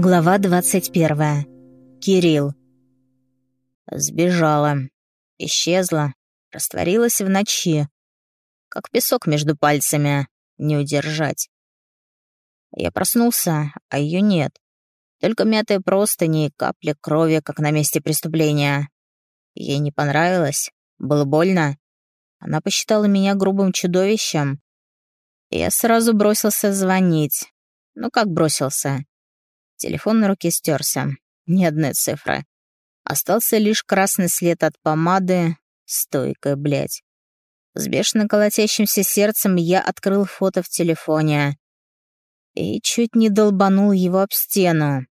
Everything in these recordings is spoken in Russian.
Глава 21. Кирилл. Сбежала. Исчезла. Растворилась в ночи. Как песок между пальцами. Не удержать. Я проснулся, а ее нет. Только мятые простыни и капли крови, как на месте преступления. Ей не понравилось. Было больно. Она посчитала меня грубым чудовищем. Я сразу бросился звонить. Ну как бросился? Телефон на руке стерся. Ни одной цифры. Остался лишь красный след от помады. Стойкая, блядь. С бешено колотящимся сердцем я открыл фото в телефоне. И чуть не долбанул его об стену.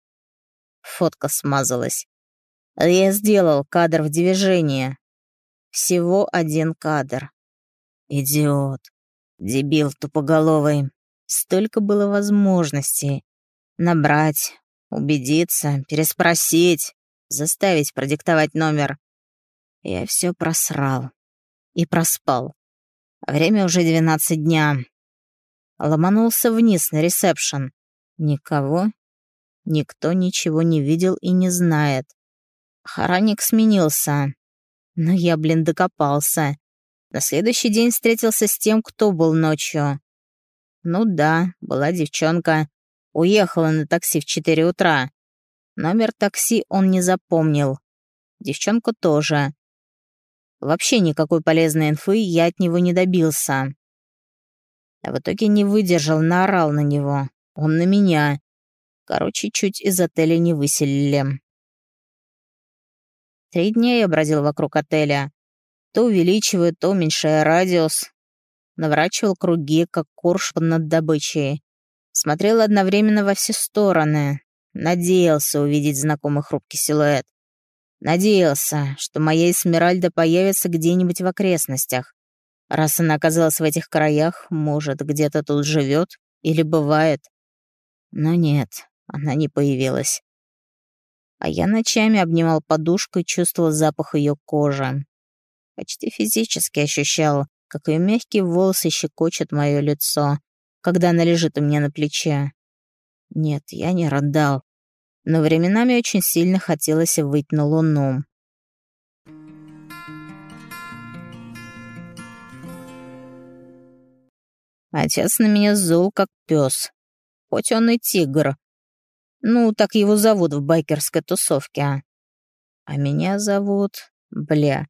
Фотка смазалась. Я сделал кадр в движении. Всего один кадр. Идиот. Дебил тупоголовый. Столько было возможностей. Набрать, убедиться, переспросить, заставить продиктовать номер. Я все просрал. И проспал. Время уже двенадцать дня. Ломанулся вниз на ресепшн. Никого. Никто ничего не видел и не знает. Охранник сменился. Но я, блин, докопался. На следующий день встретился с тем, кто был ночью. Ну да, была девчонка. Уехала на такси в 4 утра. Номер такси он не запомнил. Девчонку тоже. Вообще никакой полезной инфы я от него не добился. А в итоге не выдержал, наорал на него. Он на меня. Короче, чуть из отеля не выселили. Три дня я бродил вокруг отеля. То увеличивая, то уменьшая радиус. Наворачивал круги, как коршун над добычей. Смотрел одновременно во все стороны. Надеялся увидеть знакомый хрупкий силуэт. Надеялся, что моя Эсмеральда появится где-нибудь в окрестностях. Раз она оказалась в этих краях, может, где-то тут живет или бывает. Но нет, она не появилась. А я ночами обнимал подушку и чувствовал запах ее кожи. Почти физически ощущал, как ее мягкие волосы щекочут мое лицо, когда она лежит у меня на плече. Нет, я не рыдал, но временами очень сильно хотелось выйти на луну. Отец на меня зол, как пес. Хоть он и тигр. Ну, так его зовут в байкерской тусовке. А меня зовут... Бля.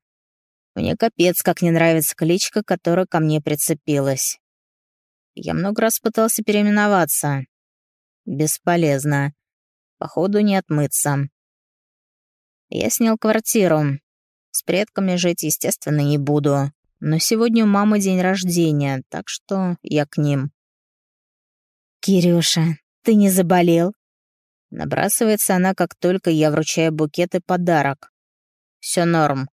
Мне капец, как не нравится кличка, которая ко мне прицепилась. Я много раз пытался переименоваться. Бесполезно. Походу, не отмыться. Я снял квартиру. С предками жить, естественно, не буду. Но сегодня у мамы день рождения, так что я к ним. «Кирюша, ты не заболел?» Набрасывается она, как только я вручаю букет и подарок. Все норм.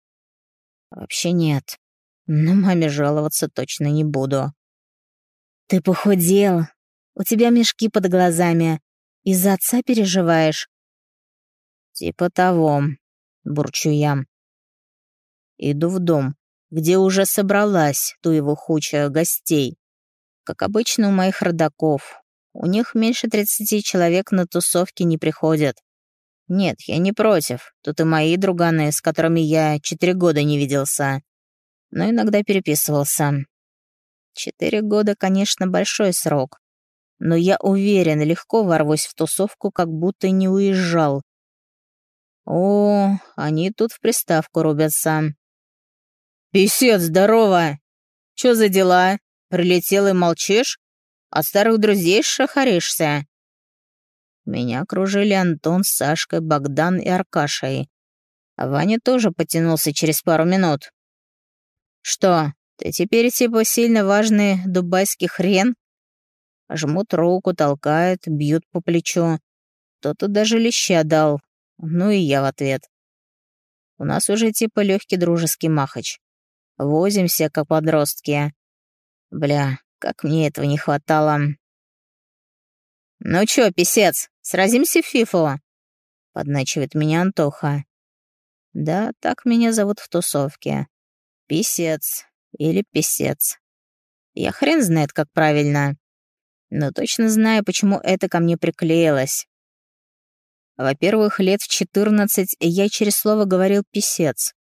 Вообще нет. Но маме жаловаться точно не буду. «Ты похудел. У тебя мешки под глазами. Из-за отца переживаешь?» «Типа того», — бурчу я. Иду в дом, где уже собралась ту его хуча гостей. Как обычно у моих родаков. У них меньше тридцати человек на тусовки не приходят. Нет, я не против. Тут и мои друганы, с которыми я четыре года не виделся. Но иногда переписывался. Четыре года, конечно, большой срок. Но я уверен, легко ворвусь в тусовку, как будто не уезжал. О, они тут в приставку рубятся. «Писец, здорово! Чё за дела? Прилетел и молчишь? От старых друзей шахаришься?» Меня окружили Антон с Сашкой, Богдан и Аркашей. А Ваня тоже потянулся через пару минут. «Что, ты теперь типа сильно важный дубайский хрен? Жмут руку, толкают, бьют по плечу. Кто-то даже леща дал. Ну и я в ответ. У нас уже типа легкий дружеский махач. Возимся, как подростки. Бля, как мне этого не хватало. «Ну чё, писец, сразимся в фифу?» — подначивает меня Антоха. «Да, так меня зовут в тусовке. Писец или писец. Я хрен знает, как правильно. Но точно знаю, почему это ко мне приклеилось. Во-первых, лет в 14 я через слово говорил «писец».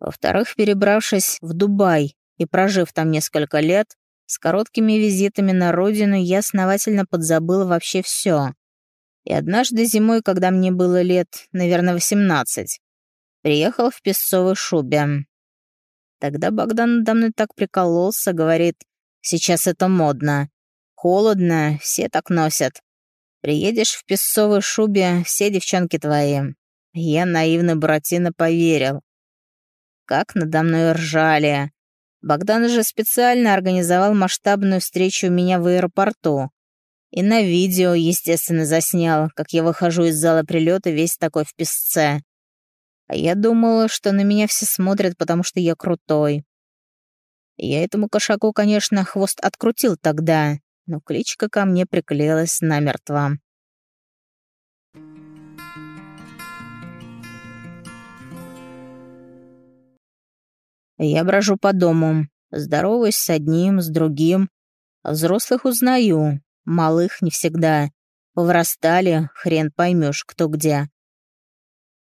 Во-вторых, перебравшись в Дубай и прожив там несколько лет, с короткими визитами на родину я основательно подзабыл вообще все. И однажды зимой, когда мне было лет, наверное, 18, приехал в песцовой шубе. Тогда Богдан надо мной так прикололся, говорит, сейчас это модно. Холодно, все так носят. Приедешь в песцовой шубе, все девчонки твои. Я наивный Буратино поверил. Как надо мной ржали. Богдан же специально организовал масштабную встречу у меня в аэропорту. И на видео, естественно, заснял, как я выхожу из зала прилета весь такой в песце. А я думала, что на меня все смотрят, потому что я крутой. Я этому кошаку, конечно, хвост открутил тогда, но кличка ко мне приклеилась намертво. Я брожу по дому, здороваюсь с одним, с другим. Взрослых узнаю, малых не всегда. Поврастали, хрен поймешь, кто где.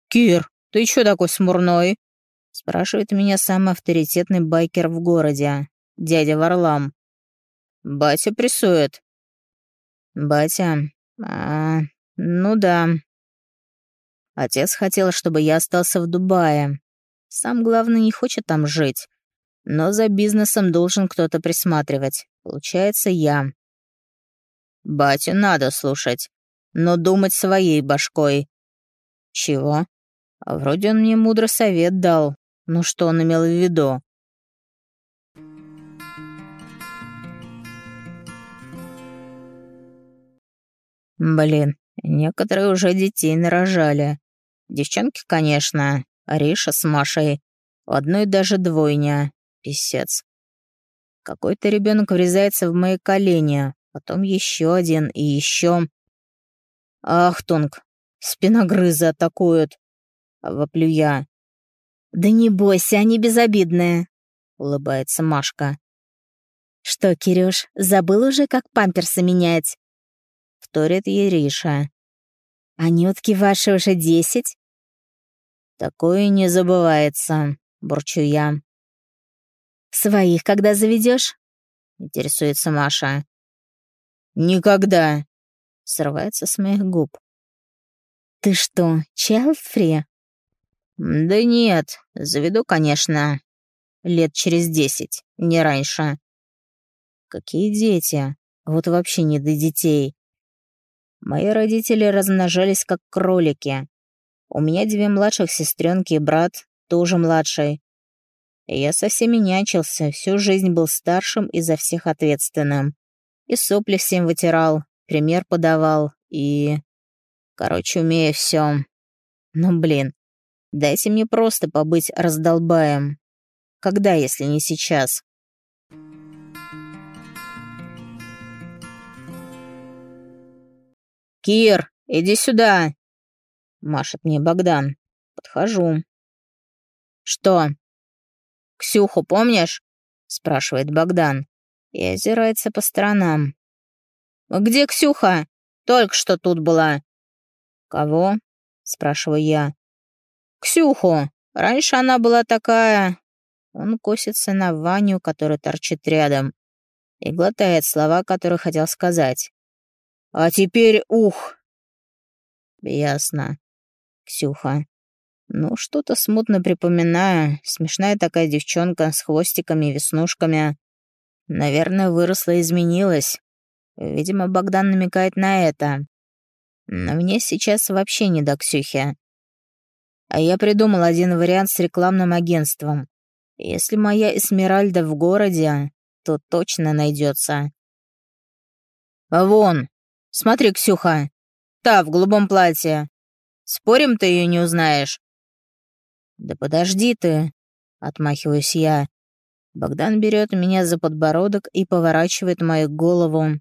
«Кир, ты чё такой смурной?» Спрашивает меня самый авторитетный байкер в городе, дядя Варлам. «Батя прессует». «Батя? А, ну да». Отец хотел, чтобы я остался в Дубае. Сам, главное, не хочет там жить. Но за бизнесом должен кто-то присматривать. Получается, я. Батю надо слушать, но думать своей башкой. Чего? А вроде он мне мудро совет дал. Ну что он имел в виду? Блин, некоторые уже детей нарожали. Девчонки, конечно, Ариша с Машей. У одной даже двойня. Писец. Какой-то ребенок врезается в мои колени, потом еще один и еще. Ахтунг, спиногрызы атакуют. Воплю я. «Да не бойся, они безобидные», — улыбается Машка. «Что, Кирюш, забыл уже, как памперсы менять?» Вторит ей Гриша. «Анютки ваши уже десять?» «Такое не забывается», — бурчу я. «Своих когда заведешь? интересуется Маша. «Никогда», — срывается с моих губ. «Ты что, чайлдфри?» «Да нет, заведу, конечно. Лет через десять, не раньше». «Какие дети? Вот вообще не до детей. Мои родители размножались как кролики. У меня две младших сестренки и брат, тоже младший. Я со всеми нянчился, всю жизнь был старшим и за всех ответственным. И сопли всем вытирал, пример подавал, и... Короче, умею все. Ну, блин, дайте мне просто побыть раздолбаем. Когда, если не сейчас? «Кир, иди сюда!» — машет мне Богдан. Подхожу. «Что?» «Ксюху помнишь?» — спрашивает Богдан и озирается по сторонам. «Где Ксюха? Только что тут была». «Кого?» — спрашиваю я. «Ксюху. Раньше она была такая...» Он косится на Ваню, который торчит рядом, и глотает слова, которые хотел сказать. «А теперь ух!» «Ясно. Ксюха. Ну, что-то смутно припоминаю. Смешная такая девчонка с хвостиками и веснушками. Наверное, выросла и изменилась. Видимо, Богдан намекает на это. Но мне сейчас вообще не до Ксюхи. А я придумал один вариант с рекламным агентством. Если моя Эсмеральда в городе, то точно найдется. «Вон! Смотри, Ксюха! Та в голубом платье! Спорим, ты ее не узнаешь?» «Да подожди ты!» — отмахиваюсь я. Богдан берет меня за подбородок и поворачивает мою голову.